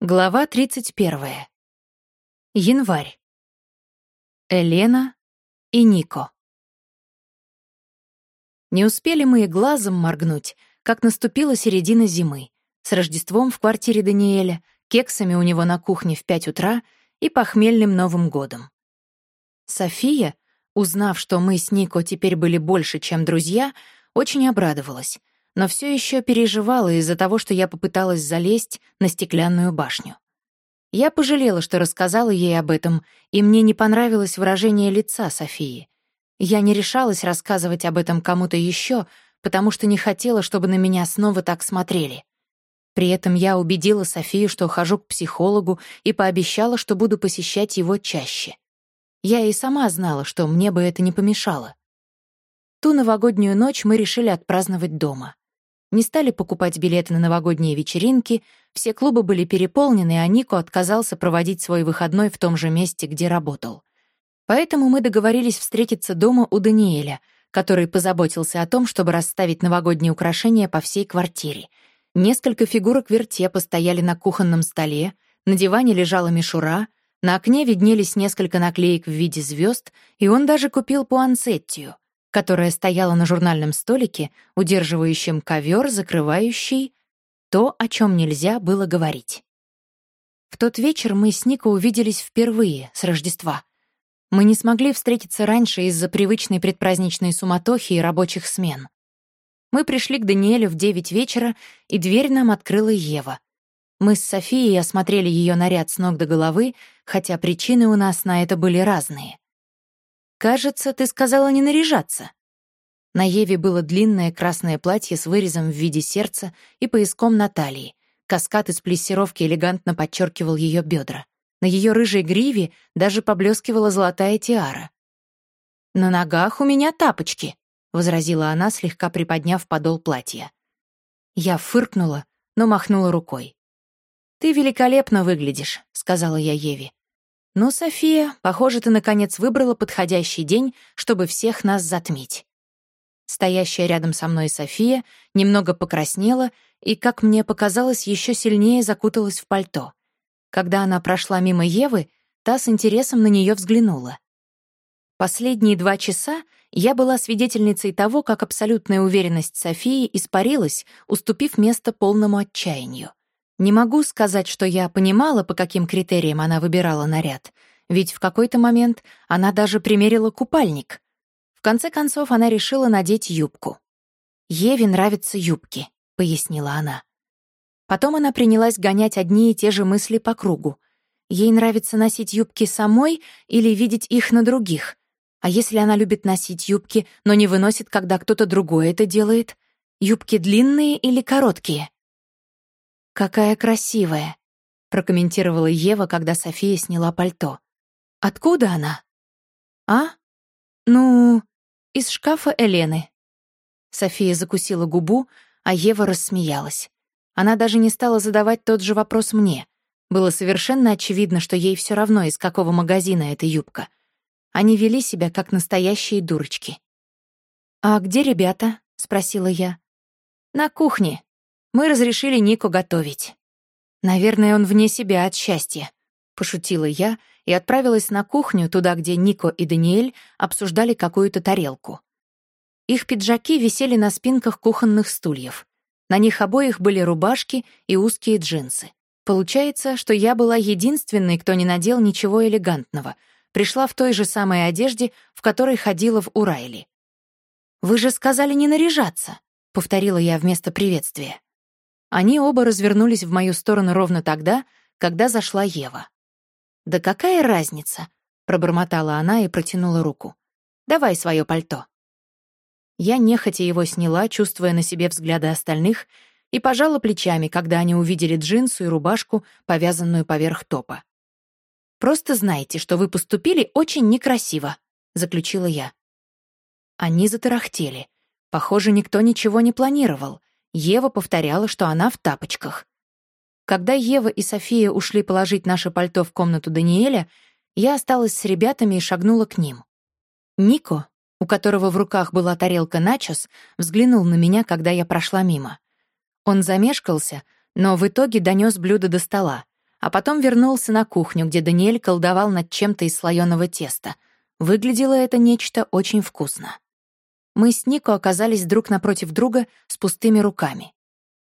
Глава 31. Январь. Элена и Нико. Не успели мы и глазом моргнуть, как наступила середина зимы, с Рождеством в квартире Даниэля, кексами у него на кухне в пять утра и похмельным Новым годом. София, узнав, что мы с Нико теперь были больше, чем друзья, очень обрадовалась — но все еще переживала из-за того, что я попыталась залезть на стеклянную башню. Я пожалела, что рассказала ей об этом, и мне не понравилось выражение лица Софии. Я не решалась рассказывать об этом кому-то еще, потому что не хотела, чтобы на меня снова так смотрели. При этом я убедила Софию, что хожу к психологу, и пообещала, что буду посещать его чаще. Я и сама знала, что мне бы это не помешало. Ту новогоднюю ночь мы решили отпраздновать дома. Не стали покупать билеты на новогодние вечеринки, все клубы были переполнены, а Нико отказался проводить свой выходной в том же месте, где работал. Поэтому мы договорились встретиться дома у Даниэля, который позаботился о том, чтобы расставить новогодние украшения по всей квартире. Несколько фигурок вертепа стояли на кухонном столе, на диване лежала мишура, на окне виднелись несколько наклеек в виде звезд, и он даже купил пуансеттию — которая стояла на журнальном столике, удерживающем ковер, закрывающий то, о чем нельзя было говорить. В тот вечер мы с Нико увиделись впервые с Рождества. Мы не смогли встретиться раньше из-за привычной предпраздничной суматохи и рабочих смен. Мы пришли к Даниэлю в девять вечера, и дверь нам открыла Ева. Мы с Софией осмотрели ее наряд с ног до головы, хотя причины у нас на это были разные. «Кажется, ты сказала не наряжаться». На Еве было длинное красное платье с вырезом в виде сердца и пояском на талии. Каскад из плессировки элегантно подчеркивал ее бедра. На ее рыжей гриве даже поблескивала золотая тиара. «На ногах у меня тапочки», — возразила она, слегка приподняв подол платья. Я фыркнула, но махнула рукой. «Ты великолепно выглядишь», — сказала я Еве. «Ну, София, похоже, ты наконец выбрала подходящий день, чтобы всех нас затмить». Стоящая рядом со мной София немного покраснела и, как мне показалось, еще сильнее закуталась в пальто. Когда она прошла мимо Евы, та с интересом на нее взглянула. Последние два часа я была свидетельницей того, как абсолютная уверенность Софии испарилась, уступив место полному отчаянию. Не могу сказать, что я понимала, по каким критериям она выбирала наряд, ведь в какой-то момент она даже примерила купальник. В конце концов, она решила надеть юбку. «Еве нравятся юбки», — пояснила она. Потом она принялась гонять одни и те же мысли по кругу. Ей нравится носить юбки самой или видеть их на других. А если она любит носить юбки, но не выносит, когда кто-то другой это делает? Юбки длинные или короткие? «Какая красивая», — прокомментировала Ева, когда София сняла пальто. «Откуда она?» «А? Ну, из шкафа Элены». София закусила губу, а Ева рассмеялась. Она даже не стала задавать тот же вопрос мне. Было совершенно очевидно, что ей все равно, из какого магазина эта юбка. Они вели себя как настоящие дурочки. «А где ребята?» — спросила я. «На кухне», мы разрешили Нику готовить. Наверное, он вне себя от счастья. Пошутила я и отправилась на кухню, туда, где Нико и Даниэль обсуждали какую-то тарелку. Их пиджаки висели на спинках кухонных стульев. На них обоих были рубашки и узкие джинсы. Получается, что я была единственной, кто не надел ничего элегантного, пришла в той же самой одежде, в которой ходила в Урайли. «Вы же сказали не наряжаться», — повторила я вместо приветствия. Они оба развернулись в мою сторону ровно тогда, когда зашла Ева. «Да какая разница?» — пробормотала она и протянула руку. «Давай свое пальто». Я нехотя его сняла, чувствуя на себе взгляды остальных, и пожала плечами, когда они увидели джинсу и рубашку, повязанную поверх топа. «Просто знайте, что вы поступили очень некрасиво», — заключила я. Они затарахтели. Похоже, никто ничего не планировал. Ева повторяла, что она в тапочках. Когда Ева и София ушли положить наше пальто в комнату Даниэля, я осталась с ребятами и шагнула к ним. Нико, у которого в руках была тарелка начос, взглянул на меня, когда я прошла мимо. Он замешкался, но в итоге донес блюдо до стола, а потом вернулся на кухню, где Даниэль колдовал над чем-то из слоеного теста. Выглядело это нечто очень вкусно. Мы с Нико оказались друг напротив друга с пустыми руками.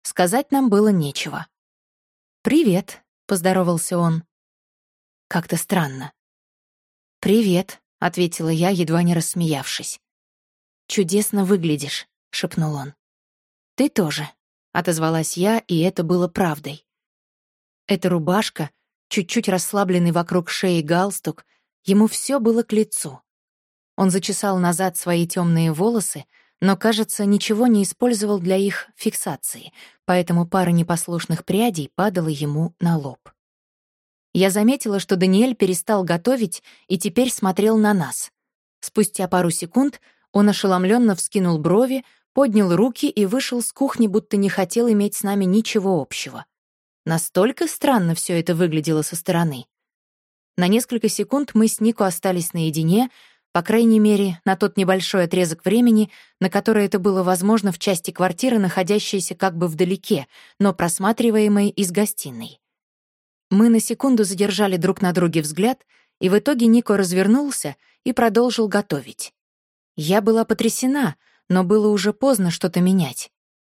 Сказать нам было нечего. «Привет», — поздоровался он. Как-то странно. «Привет», — ответила я, едва не рассмеявшись. «Чудесно выглядишь», — шепнул он. «Ты тоже», — отозвалась я, и это было правдой. Эта рубашка, чуть-чуть расслабленный вокруг шеи галстук, ему все было к лицу. Он зачесал назад свои темные волосы, но, кажется, ничего не использовал для их фиксации, поэтому пара непослушных прядей падала ему на лоб. Я заметила, что Даниэль перестал готовить и теперь смотрел на нас. Спустя пару секунд он ошеломленно вскинул брови, поднял руки и вышел с кухни, будто не хотел иметь с нами ничего общего. Настолько странно все это выглядело со стороны. На несколько секунд мы с Нико остались наедине, по крайней мере, на тот небольшой отрезок времени, на который это было возможно в части квартиры, находящейся как бы вдалеке, но просматриваемой из гостиной. Мы на секунду задержали друг на друге взгляд, и в итоге Нико развернулся и продолжил готовить. Я была потрясена, но было уже поздно что-то менять.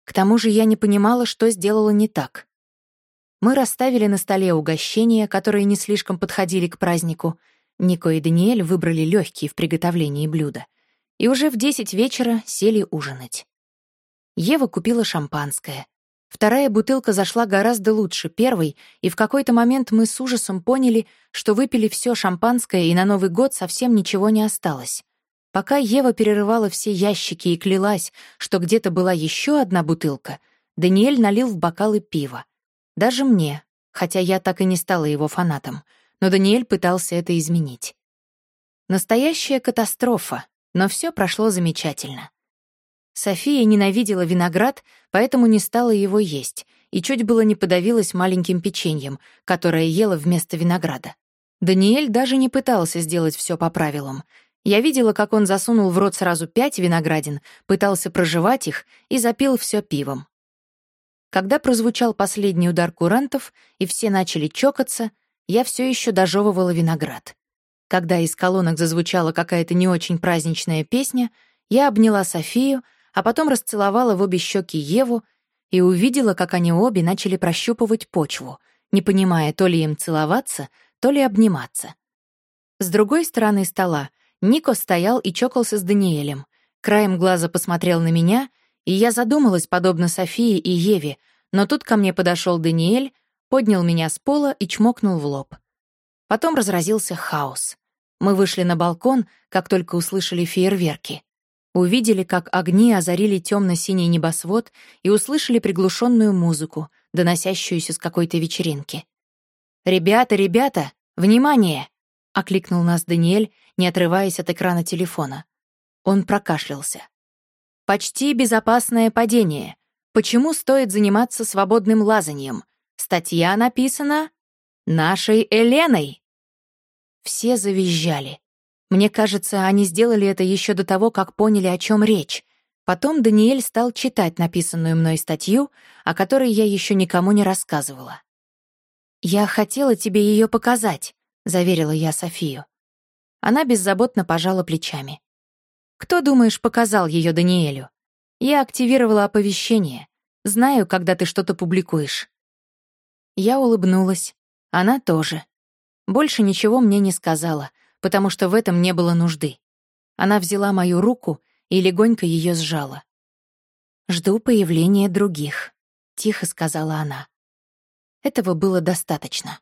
К тому же я не понимала, что сделала не так. Мы расставили на столе угощения, которые не слишком подходили к празднику. Нико и Даниэль выбрали легкие в приготовлении блюда. И уже в десять вечера сели ужинать. Ева купила шампанское. Вторая бутылка зашла гораздо лучше первой, и в какой-то момент мы с ужасом поняли, что выпили все шампанское, и на Новый год совсем ничего не осталось. Пока Ева перерывала все ящики и клялась, что где-то была еще одна бутылка, Даниэль налил в бокалы пива. Даже мне, хотя я так и не стала его фанатом, но Даниэль пытался это изменить. Настоящая катастрофа, но все прошло замечательно. София ненавидела виноград, поэтому не стала его есть, и чуть было не подавилась маленьким печеньем, которое ела вместо винограда. Даниэль даже не пытался сделать все по правилам. Я видела, как он засунул в рот сразу пять виноградин, пытался проживать их и запил все пивом. Когда прозвучал последний удар курантов, и все начали чокаться, я все еще дожевывала виноград. Когда из колонок зазвучала какая-то не очень праздничная песня, я обняла Софию, а потом расцеловала в обе щеки Еву и увидела, как они обе начали прощупывать почву, не понимая, то ли им целоваться, то ли обниматься. С другой стороны стола Нико стоял и чокался с Даниэлем. Краем глаза посмотрел на меня — и я задумалась, подобно Софии и Еве, но тут ко мне подошел Даниэль, поднял меня с пола и чмокнул в лоб. Потом разразился хаос. Мы вышли на балкон, как только услышали фейерверки. Увидели, как огни озарили темно-синий небосвод и услышали приглушенную музыку, доносящуюся с какой-то вечеринки. «Ребята, ребята, внимание!» — окликнул нас Даниэль, не отрываясь от экрана телефона. Он прокашлялся. Почти безопасное падение. Почему стоит заниматься свободным лазанием? Статья написана нашей Эленой. Все завизжали. Мне кажется, они сделали это еще до того, как поняли, о чем речь. Потом Даниэль стал читать написанную мной статью, о которой я еще никому не рассказывала. «Я хотела тебе ее показать», — заверила я Софию. Она беззаботно пожала плечами. Кто, думаешь, показал ее Даниэлю? Я активировала оповещение. Знаю, когда ты что-то публикуешь. Я улыбнулась. Она тоже. Больше ничего мне не сказала, потому что в этом не было нужды. Она взяла мою руку и легонько ее сжала. «Жду появления других», — тихо сказала она. Этого было достаточно.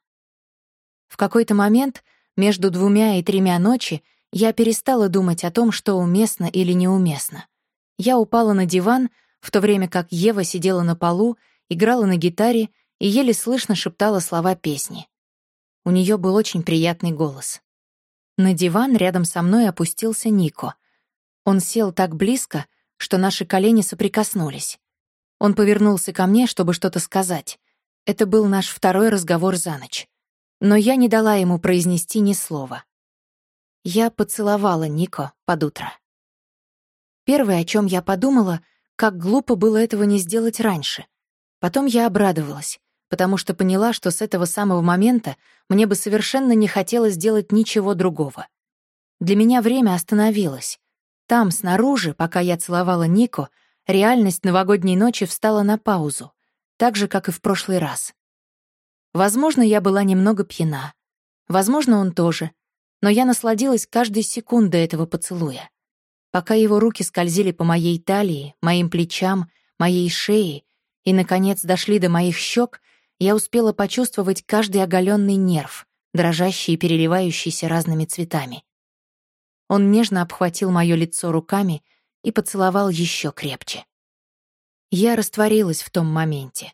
В какой-то момент между двумя и тремя ночи я перестала думать о том, что уместно или неуместно. Я упала на диван, в то время как Ева сидела на полу, играла на гитаре и еле слышно шептала слова песни. У нее был очень приятный голос. На диван рядом со мной опустился Нико. Он сел так близко, что наши колени соприкоснулись. Он повернулся ко мне, чтобы что-то сказать. Это был наш второй разговор за ночь. Но я не дала ему произнести ни слова. Я поцеловала Нико под утро. Первое, о чем я подумала, как глупо было этого не сделать раньше. Потом я обрадовалась, потому что поняла, что с этого самого момента мне бы совершенно не хотелось делать ничего другого. Для меня время остановилось. Там, снаружи, пока я целовала Нико, реальность новогодней ночи встала на паузу, так же, как и в прошлый раз. Возможно, я была немного пьяна. Возможно, он тоже. Но я насладилась каждой секундой этого поцелуя. Пока его руки скользили по моей талии, моим плечам, моей шее и, наконец, дошли до моих щек, я успела почувствовать каждый оголенный нерв, дрожащий и переливающийся разными цветами. Он нежно обхватил мое лицо руками и поцеловал еще крепче. Я растворилась в том моменте.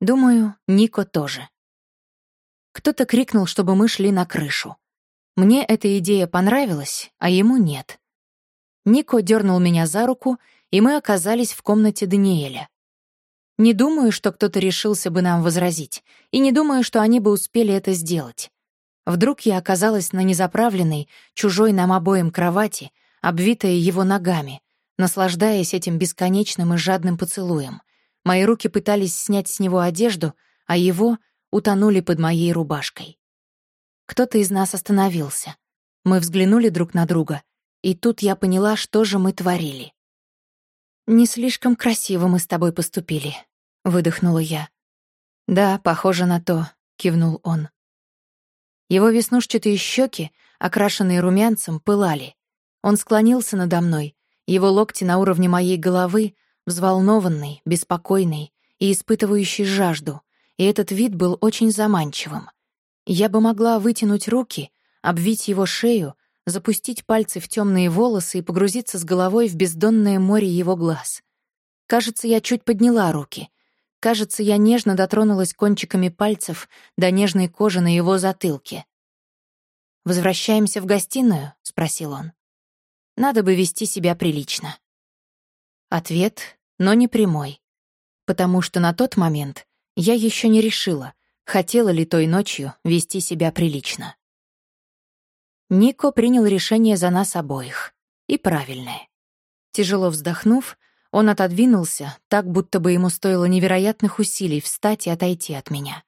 Думаю, Нико тоже. Кто-то крикнул, чтобы мы шли на крышу. Мне эта идея понравилась, а ему нет. Нико дернул меня за руку, и мы оказались в комнате Даниэля. Не думаю, что кто-то решился бы нам возразить, и не думаю, что они бы успели это сделать. Вдруг я оказалась на незаправленной, чужой нам обоим кровати, обвитая его ногами, наслаждаясь этим бесконечным и жадным поцелуем. Мои руки пытались снять с него одежду, а его утонули под моей рубашкой. Кто-то из нас остановился. Мы взглянули друг на друга, и тут я поняла, что же мы творили. «Не слишком красиво мы с тобой поступили», — выдохнула я. «Да, похоже на то», — кивнул он. Его веснушчатые щеки, окрашенные румянцем, пылали. Он склонился надо мной, его локти на уровне моей головы, взволнованный, беспокойный и испытывающий жажду, и этот вид был очень заманчивым. Я бы могла вытянуть руки, обвить его шею, запустить пальцы в темные волосы и погрузиться с головой в бездонное море его глаз. Кажется, я чуть подняла руки. Кажется, я нежно дотронулась кончиками пальцев до нежной кожи на его затылке. «Возвращаемся в гостиную?» — спросил он. «Надо бы вести себя прилично». Ответ, но не прямой. Потому что на тот момент я еще не решила, хотела ли той ночью вести себя прилично. Нико принял решение за нас обоих. И правильное. Тяжело вздохнув, он отодвинулся, так будто бы ему стоило невероятных усилий встать и отойти от меня.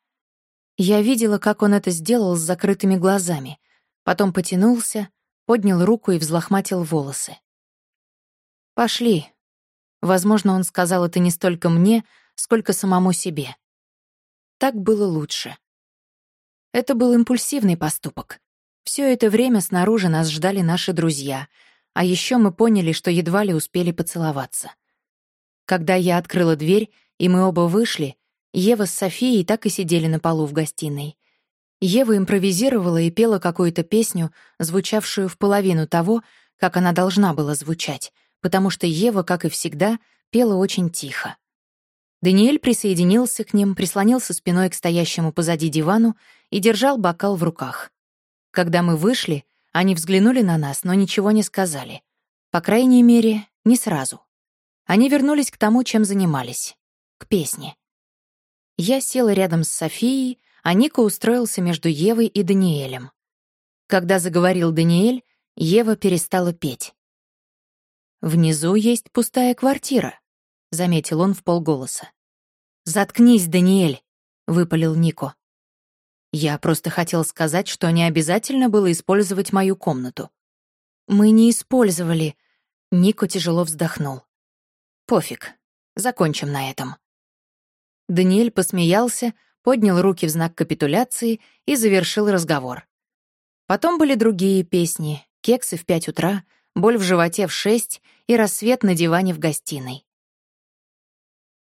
Я видела, как он это сделал с закрытыми глазами, потом потянулся, поднял руку и взлохматил волосы. «Пошли». Возможно, он сказал это не столько мне, сколько самому себе. Так было лучше. Это был импульсивный поступок. Все это время снаружи нас ждали наши друзья, а еще мы поняли, что едва ли успели поцеловаться. Когда я открыла дверь, и мы оба вышли, Ева с Софией так и сидели на полу в гостиной. Ева импровизировала и пела какую-то песню, звучавшую в половину того, как она должна была звучать, потому что Ева, как и всегда, пела очень тихо. Даниэль присоединился к ним, прислонился спиной к стоящему позади дивану и держал бокал в руках. Когда мы вышли, они взглянули на нас, но ничего не сказали. По крайней мере, не сразу. Они вернулись к тому, чем занимались. К песне. Я села рядом с Софией, а Ника устроился между Евой и Даниэлем. Когда заговорил Даниэль, Ева перестала петь. «Внизу есть пустая квартира», — заметил он в полголоса. «Заткнись, Даниэль», — выпалил Нико. Я просто хотел сказать, что не обязательно было использовать мою комнату. Мы не использовали. Нико тяжело вздохнул. Пофиг. Закончим на этом. Даниэль посмеялся, поднял руки в знак капитуляции и завершил разговор. Потом были другие песни, кексы в пять утра, боль в животе в шесть и рассвет на диване в гостиной.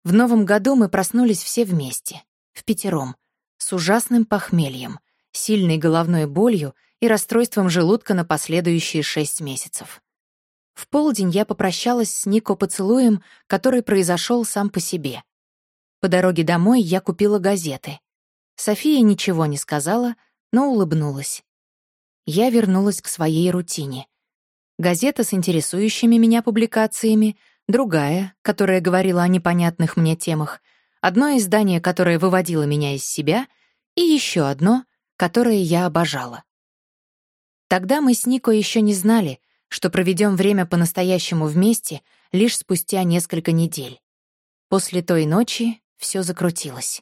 В новом году мы проснулись все вместе, в пятером, с ужасным похмельем, сильной головной болью и расстройством желудка на последующие шесть месяцев. В полдень я попрощалась с Нико поцелуем, который произошел сам по себе. По дороге домой я купила газеты. София ничего не сказала, но улыбнулась. Я вернулась к своей рутине. Газета с интересующими меня публикациями, другая, которая говорила о непонятных мне темах — одно издание, которое выводило меня из себя, и еще одно, которое я обожала. Тогда мы с Нико еще не знали, что проведем время по-настоящему вместе лишь спустя несколько недель. После той ночи все закрутилось.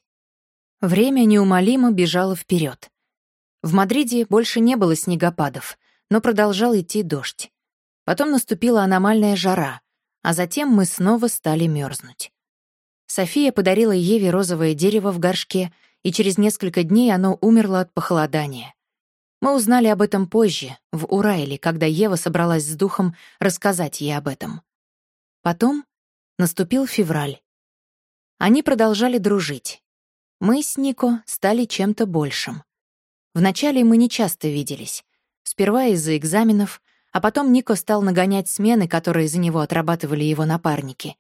Время неумолимо бежало вперед. В Мадриде больше не было снегопадов, но продолжал идти дождь. Потом наступила аномальная жара, а затем мы снова стали мерзнуть. София подарила Еве розовое дерево в горшке, и через несколько дней оно умерло от похолодания. Мы узнали об этом позже, в Урайле, когда Ева собралась с духом рассказать ей об этом. Потом наступил февраль. Они продолжали дружить. Мы с Нико стали чем-то большим. Вначале мы не часто виделись. Сперва из-за экзаменов, а потом Нико стал нагонять смены, которые за него отрабатывали его напарники.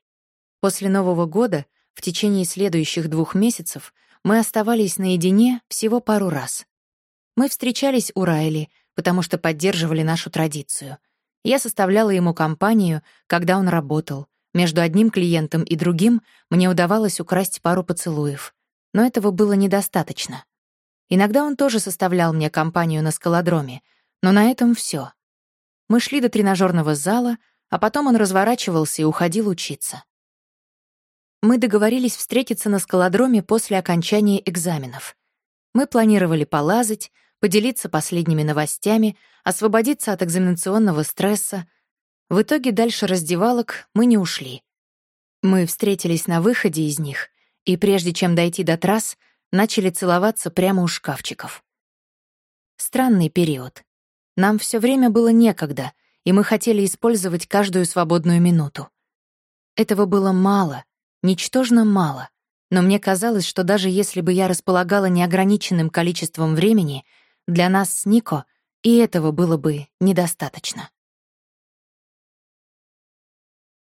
После Нового года, в течение следующих двух месяцев, мы оставались наедине всего пару раз. Мы встречались у Райли, потому что поддерживали нашу традицию. Я составляла ему компанию, когда он работал. Между одним клиентом и другим мне удавалось украсть пару поцелуев но этого было недостаточно. Иногда он тоже составлял мне компанию на скалодроме, но на этом все. Мы шли до тренажерного зала, а потом он разворачивался и уходил учиться. Мы договорились встретиться на скалодроме после окончания экзаменов. Мы планировали полазать, поделиться последними новостями, освободиться от экзаменационного стресса. В итоге дальше раздевалок мы не ушли. Мы встретились на выходе из них — и прежде чем дойти до трасс, начали целоваться прямо у шкафчиков. Странный период. Нам все время было некогда, и мы хотели использовать каждую свободную минуту. Этого было мало, ничтожно мало, но мне казалось, что даже если бы я располагала неограниченным количеством времени, для нас с Нико и этого было бы недостаточно.